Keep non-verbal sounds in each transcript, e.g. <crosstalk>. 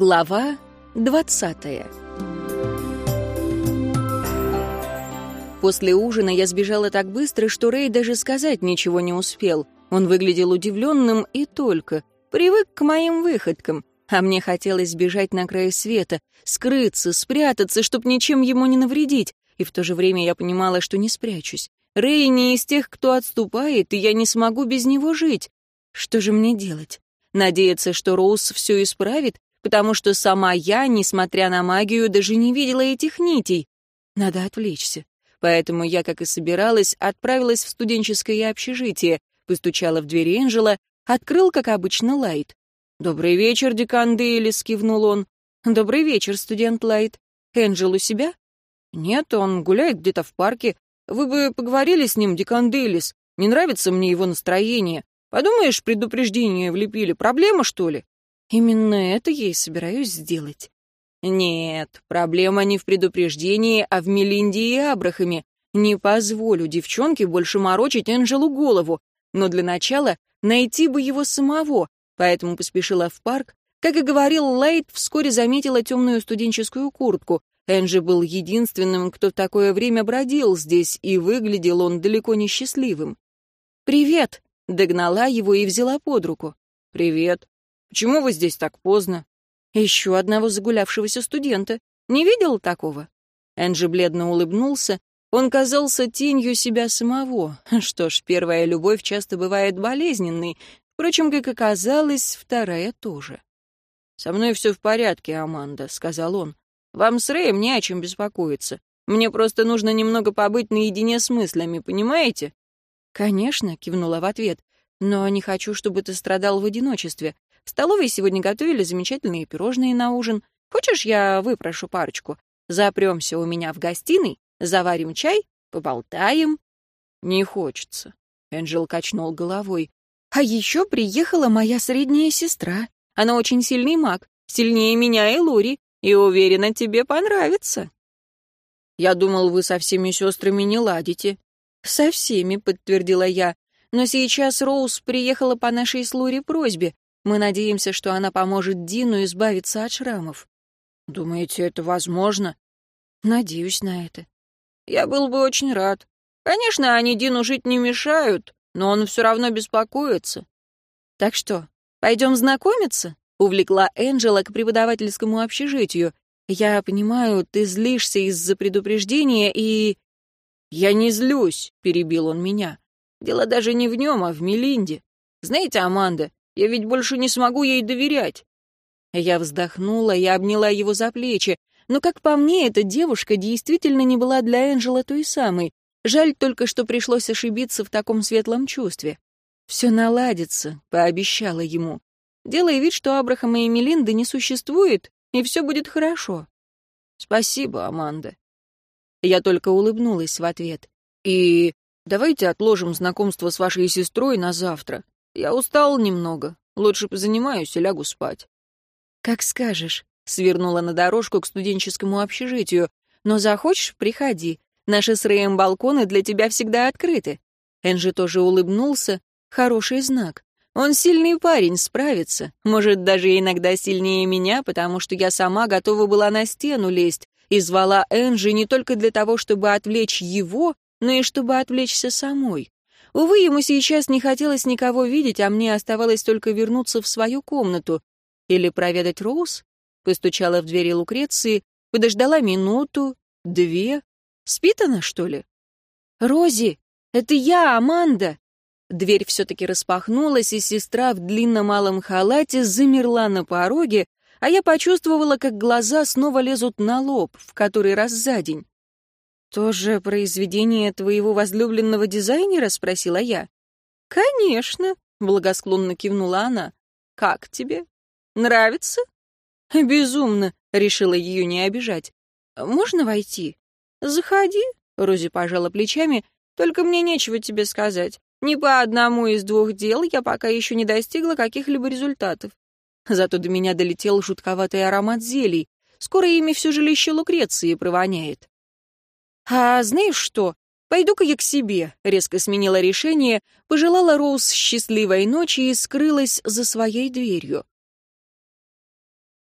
Глава двадцатая После ужина я сбежала так быстро, что Рэй даже сказать ничего не успел. Он выглядел удивленным и только. Привык к моим выходкам. А мне хотелось сбежать на край света, скрыться, спрятаться, чтоб ничем ему не навредить. И в то же время я понимала, что не спрячусь. Рэй не из тех, кто отступает, и я не смогу без него жить. Что же мне делать? Надеяться, что Роуз все исправит, потому что сама я, несмотря на магию, даже не видела этих нитей. Надо отвлечься. Поэтому я, как и собиралась, отправилась в студенческое общежитие, постучала в дверь Энджела, открыл, как обычно, Лайт. «Добрый вечер, декан Дейлис», — кивнул он. «Добрый вечер, студент Лайт. Энджел у себя?» «Нет, он гуляет где-то в парке. Вы бы поговорили с ним, декан Дейлис. Не нравится мне его настроение. Подумаешь, предупреждение влепили. Проблема, что ли?» Именно это я и собираюсь сделать. Нет, проблема не в предупреждении, а в Мелинде и Абрахаме. Не позволю девчонке больше морочить Энджелу голову, но для начала найти бы его самого, поэтому поспешила в парк. Как и говорил Лайт, вскоре заметила темную студенческую куртку. Энджи был единственным, кто в такое время бродил здесь, и выглядел он далеко не счастливым. «Привет!» — догнала его и взяла под руку. «Привет!» Почему вы здесь так поздно? Еще одного загулявшегося студента. Не видел такого? Энджи бледно улыбнулся. Он казался тенью себя самого. <laughs> Что ж, первая любовь часто бывает болезненной. Впрочем, как оказалось, вторая тоже. «Со мной все в порядке, Аманда», — сказал он. «Вам с Рэем не о чем беспокоиться. Мне просто нужно немного побыть наедине с мыслями, понимаете?» «Конечно», — кивнула в ответ. «Но не хочу, чтобы ты страдал в одиночестве. В столовой сегодня готовили замечательные пирожные на ужин. Хочешь, я выпрошу парочку? Запремся у меня в гостиной, заварим чай, поболтаем». «Не хочется», — Энджел качнул головой. «А еще приехала моя средняя сестра. Она очень сильный маг, сильнее меня и Лури, и уверена, тебе понравится». «Я думал, вы со всеми сестрами не ладите». «Со всеми», — подтвердила я. «Но сейчас Роуз приехала по нашей с Лури просьбе. Мы надеемся, что она поможет Дину избавиться от шрамов. Думаете, это возможно? Надеюсь на это. Я был бы очень рад. Конечно, они Дину жить не мешают, но он все равно беспокоится. Так что, пойдем знакомиться? Увлекла Энджела к преподавательскому общежитию. Я понимаю, ты злишься из-за предупреждения и... Я не злюсь, перебил он меня. Дело даже не в нем, а в Мелинде. Знаете, Аманда, я ведь больше не смогу ей доверять. Я вздохнула и обняла его за плечи. Но, как по мне, эта девушка действительно не была для Энджела той самой. Жаль только, что пришлось ошибиться в таком светлом чувстве. «Все наладится», — пообещала ему. «Делай вид, что Абрахама и Мелинды не существует, и все будет хорошо». «Спасибо, Аманда». Я только улыбнулась в ответ. «И давайте отложим знакомство с вашей сестрой на завтра. Я устал немного. Лучше позанимаюсь и лягу спать. Как скажешь. Свернула на дорожку к студенческому общежитию. Но захочешь — приходи. Наши с Рэем балконы для тебя всегда открыты. Энджи тоже улыбнулся. Хороший знак. Он сильный парень, справится. Может, даже иногда сильнее меня, потому что я сама готова была на стену лезть и звала Энджи не только для того, чтобы отвлечь его, но и чтобы отвлечься самой. Увы, ему сейчас не хотелось никого видеть, а мне оставалось только вернуться в свою комнату. Или проведать Роуз? Постучала в двери Лукреции, подождала минуту, две. Спит она, что ли? «Рози, это я, Аманда!» Дверь все-таки распахнулась, и сестра в длинном малом халате замерла на пороге, а я почувствовала, как глаза снова лезут на лоб, в который раз за день. «Тоже произведение твоего возлюбленного дизайнера?» — спросила я. «Конечно», — благосклонно кивнула она. «Как тебе? Нравится?» «Безумно», — решила ее не обижать. «Можно войти?» «Заходи», — Рози пожала плечами, «только мне нечего тебе сказать. Ни по одному из двух дел я пока еще не достигла каких-либо результатов. Зато до меня долетел жутковатый аромат зелий. Скоро ими все жилище Лукреции провоняет. «А знаешь что? Пойду-ка я к себе», — резко сменила решение, пожелала Роуз счастливой ночи и скрылась за своей дверью.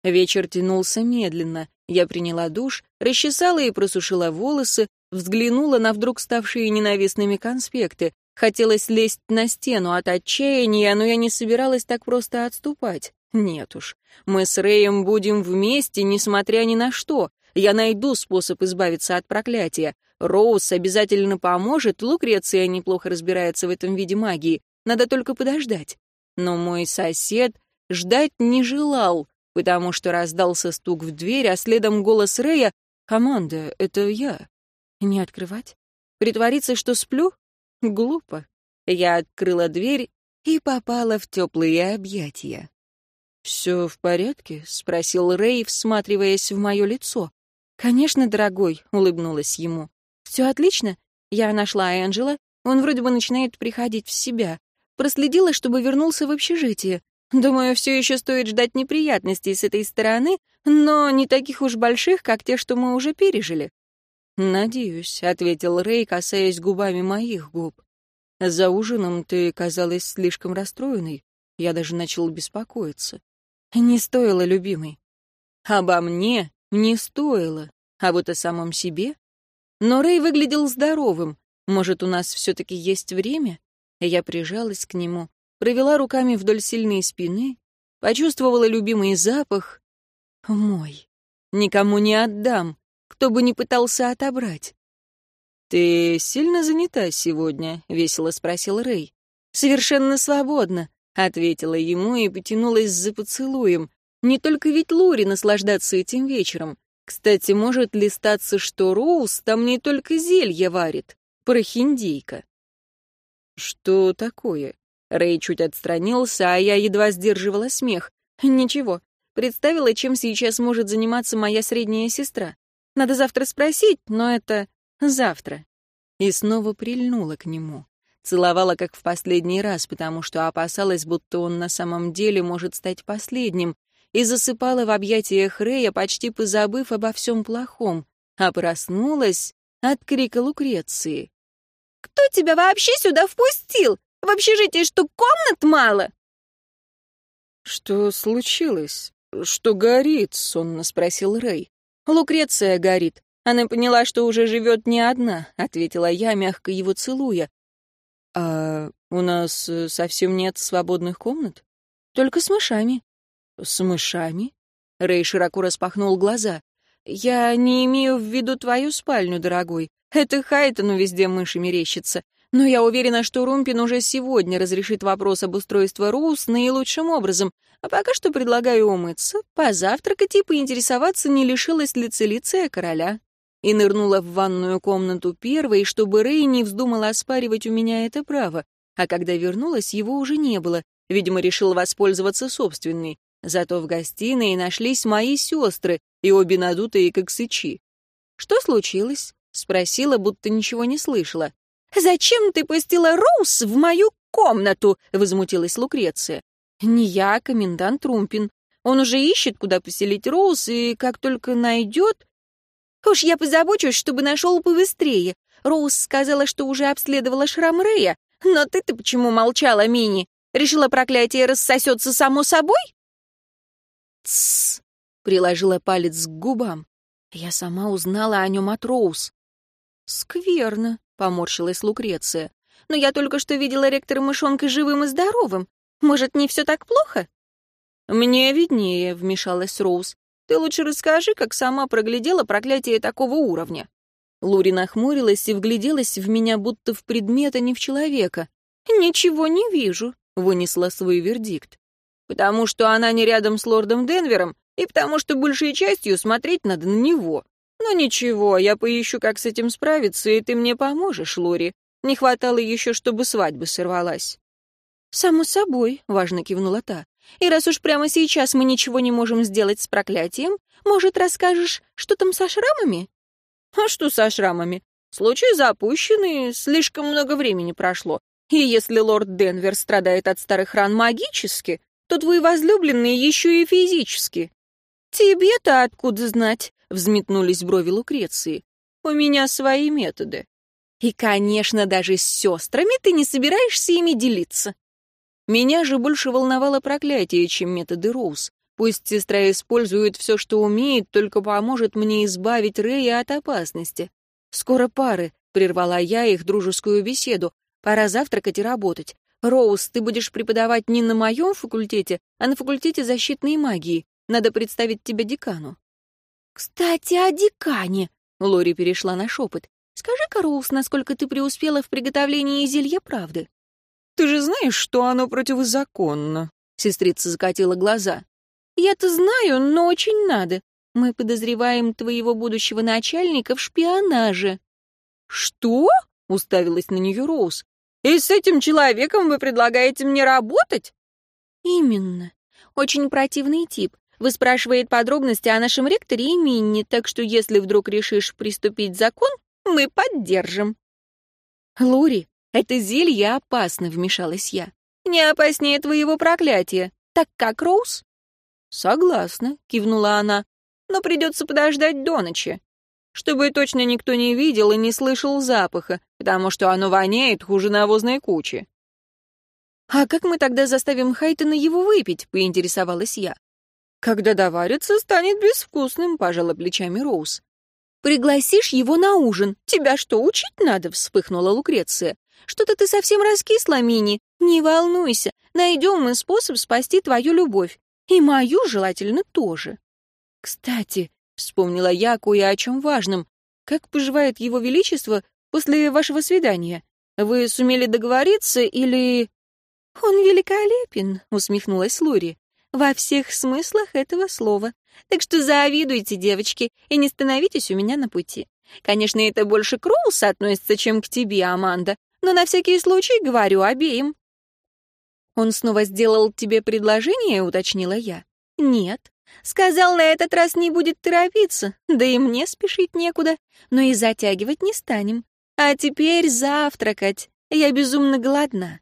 Вечер тянулся медленно. Я приняла душ, расчесала и просушила волосы, взглянула на вдруг ставшие ненавистными конспекты. Хотелось лезть на стену от отчаяния, но я не собиралась так просто отступать. Нет уж. Мы с Рэем будем вместе, несмотря ни на что. Я найду способ избавиться от проклятия. Роуз обязательно поможет, Лукреция неплохо разбирается в этом виде магии. Надо только подождать. Но мой сосед ждать не желал, потому что раздался стук в дверь, а следом голос Рэя «Команда, это я». Не открывать? Притвориться, что сплю? Глупо. Я открыла дверь и попала в теплые объятия. «Все в порядке?» — спросил Рэй, всматриваясь в мое лицо. «Конечно, дорогой», — улыбнулась ему. «Все отлично. Я нашла Энджела. Он вроде бы начинает приходить в себя. Проследила, чтобы вернулся в общежитие. Думаю, все еще стоит ждать неприятностей с этой стороны, но не таких уж больших, как те, что мы уже пережили». «Надеюсь», — ответил Рэй, касаясь губами моих губ. «За ужином ты казалась слишком расстроенной. Я даже начал беспокоиться. Не стоило, любимый. Обо мне не стоило, а вот о самом себе. Но Рэй выглядел здоровым. Может, у нас все-таки есть время? Я прижалась к нему, провела руками вдоль сильной спины, почувствовала любимый запах. Мой. Никому не отдам, кто бы ни пытался отобрать. «Ты сильно занята сегодня?» — весело спросил Рэй. «Совершенно свободно ответила ему и потянулась за поцелуем. Не только ведь Лури наслаждаться этим вечером. Кстати, может ли статься, что Роуз там не только зелье варит, прохиндейка? Что такое? Рэй чуть отстранился, а я едва сдерживала смех. Ничего, представила, чем сейчас может заниматься моя средняя сестра. Надо завтра спросить, но это завтра. И снова прильнула к нему. Целовала, как в последний раз, потому что опасалась, будто он на самом деле может стать последним, и засыпала в объятиях Рея, почти позабыв обо всем плохом, а проснулась от крика Лукреции. «Кто тебя вообще сюда впустил? В общежитии что, комнат мало?» «Что случилось? Что горит?» — сонно спросил Рэй. «Лукреция горит. Она поняла, что уже живет не одна», — ответила я, мягко его целуя. «А у нас э, совсем нет свободных комнат? Только с мышами». «С мышами?» Рэй широко распахнул глаза. «Я не имею в виду твою спальню, дорогой. Это Хайтону везде мыши мерещится. Но я уверена, что Румпин уже сегодня разрешит вопрос об устройстве Рус наилучшим образом. А пока что предлагаю умыться, позавтракать и поинтересоваться, не лишилась ли целиция короля» и нырнула в ванную комнату первой, чтобы Рэй не вздумал оспаривать у меня это право, а когда вернулась, его уже не было, видимо, решил воспользоваться собственной. Зато в гостиной нашлись мои сестры, и обе надутые, как сычи. «Что случилось?» — спросила, будто ничего не слышала. «Зачем ты пустила Роуз в мою комнату?» — возмутилась Лукреция. «Не я, а комендант Румпин. Он уже ищет, куда поселить Роуз, и как только найдет, Уж я позабочусь, чтобы нашел побыстрее. Роуз сказала, что уже обследовала шрам Рэя. Но ты-то почему молчала, Мини? Решила, проклятие рассосется само собой? Тссс, приложила палец к губам. Я сама узнала о нем от Роуз. Скверно, поморщилась Лукреция. Но я только что видела ректора мышонка живым и здоровым. Может, не все так плохо? Мне виднее, вмешалась Роуз. Ты лучше расскажи, как сама проглядела проклятие такого уровня». Лури нахмурилась и вгляделась в меня, будто в предмет, а не в человека. «Ничего не вижу», — вынесла свой вердикт. «Потому что она не рядом с лордом Денвером, и потому что большей частью смотреть надо на него. Но ничего, я поищу, как с этим справиться, и ты мне поможешь, Лури. Не хватало еще, чтобы свадьба сорвалась». «Само собой», — важно кивнула та. И раз уж прямо сейчас мы ничего не можем сделать с проклятием, может, расскажешь, что там со шрамами? А что со шрамами? Случай запущенный, слишком много времени прошло. И если лорд Денвер страдает от старых ран магически, то твой возлюбленный еще и физически. Тебе-то откуда знать? Взметнулись брови Лукреции. У меня свои методы. И, конечно, даже с сестрами ты не собираешься ими делиться. Меня же больше волновало проклятие, чем методы Роуз. Пусть сестра использует все, что умеет, только поможет мне избавить Рэя от опасности. Скоро пары, прервала я их дружескую беседу. Пора завтракать и работать. Роуз, ты будешь преподавать не на моем факультете, а на факультете защитной магии. Надо представить тебя декану. Кстати, о декане. Лори перешла на шепот. Скажи-ка, Роуз, насколько ты преуспела в приготовлении зелья правды? Ты же знаешь, что оно противозаконно. Сестрица закатила глаза. «Я-то знаю, но очень надо. Мы подозреваем твоего будущего начальника в шпионаже». «Что?» — уставилась на нее Роуз. «И с этим человеком вы предлагаете мне работать?» «Именно. Очень противный тип. Выспрашивает подробности о нашем ректоре и Минни, так что если вдруг решишь приступить закон, мы поддержим». «Лори, это зелье опасно», — вмешалась я. «Не опаснее твоего проклятия. Так как, Роуз?» «Согласна», — кивнула она, — «но придется подождать до ночи, чтобы точно никто не видел и не слышал запаха, потому что оно воняет хуже навозной кучи». «А как мы тогда заставим Хайтона его выпить?» — поинтересовалась я. «Когда доварится, станет безвкусным», — пожала плечами Роуз. «Пригласишь его на ужин. Тебя что, учить надо?» — вспыхнула Лукреция. «Что-то ты совсем раскисла, Мини. Не волнуйся, найдем мы способ спасти твою любовь. И мою желательно тоже. Кстати, вспомнила я кое о чем важном. Как поживает его величество после вашего свидания? Вы сумели договориться или... Он великолепен, усмехнулась Лури. Во всех смыслах этого слова. Так что завидуйте, девочки, и не становитесь у меня на пути. Конечно, это больше к Роуз относится, чем к тебе, Аманда, но на всякий случай говорю обеим. «Он снова сделал тебе предложение?» — уточнила я. «Нет. Сказал, на этот раз не будет торопиться, да и мне спешить некуда, но и затягивать не станем. А теперь завтракать. Я безумно голодна».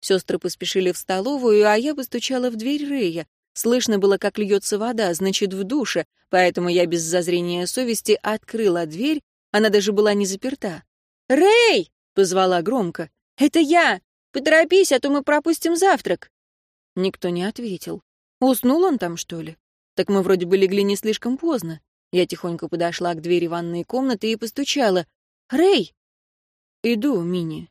Сестры поспешили в столовую, а я постучала в дверь Рэя. Слышно было, как льется вода, значит, в душе, поэтому я без зазрения совести открыла дверь, она даже была не заперта. «Рэй!» — позвала громко. «Это я! Поторопись, а то мы пропустим завтрак». Никто не ответил. Уснул он там, что ли? Так мы вроде бы легли не слишком поздно. Я тихонько подошла к двери ванной комнаты и постучала. «Рэй!» «Иду, Мини».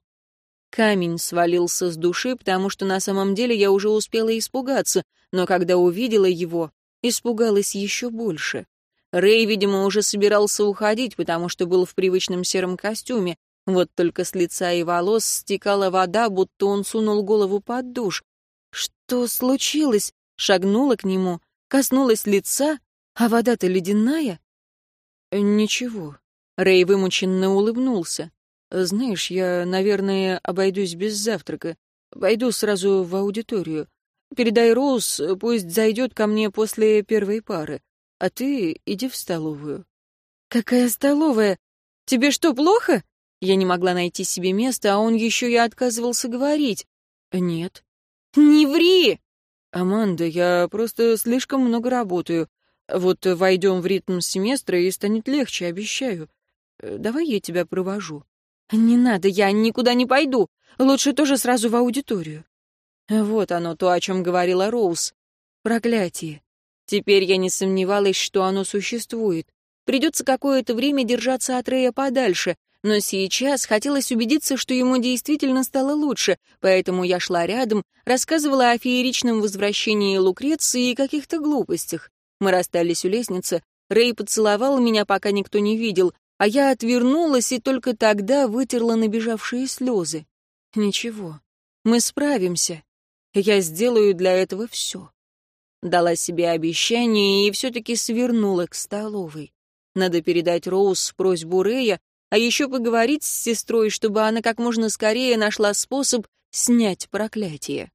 Камень свалился с души, потому что на самом деле я уже успела испугаться, но когда увидела его, испугалась еще больше. Рэй, видимо, уже собирался уходить, потому что был в привычном сером костюме, вот только с лица и волос стекала вода, будто он сунул голову под душ. Что случилось? Шагнула к нему, коснулась лица, а вода-то ледяная. Ничего. Рэй вымученно улыбнулся. Знаешь, я, наверное, обойдусь без завтрака. Пойду сразу в аудиторию. Передай Роуз, пусть зайдет ко мне после первой пары. А ты иди в столовую. Какая столовая? Тебе что, плохо? Я не могла найти себе места, а он еще и отказывался говорить. «Нет». «Не ври!» «Аманда, я просто слишком много работаю. Вот войдем в ритм семестра, и станет легче, обещаю. Давай я тебя провожу». «Не надо, я никуда не пойду. Лучше тоже сразу в аудиторию». Вот оно, то, о чем говорила Роуз. Проклятие. Теперь я не сомневалась, что оно существует. Придется какое-то время держаться от Рея подальше, но сейчас хотелось убедиться, что ему действительно стало лучше, поэтому я шла рядом, рассказывала о фееричном возвращении Лукреции и каких-то глупостях. Мы расстались у лестницы, Рэй поцеловал меня, пока никто не видел, а я отвернулась и только тогда вытерла набежавшие слезы. Ничего, мы справимся. Я сделаю для этого все. Дала себе обещание и все-таки свернула к столовой. Надо передать Роуз просьбу Рэя, а еще поговорить с сестрой, чтобы она как можно скорее нашла способ снять проклятие.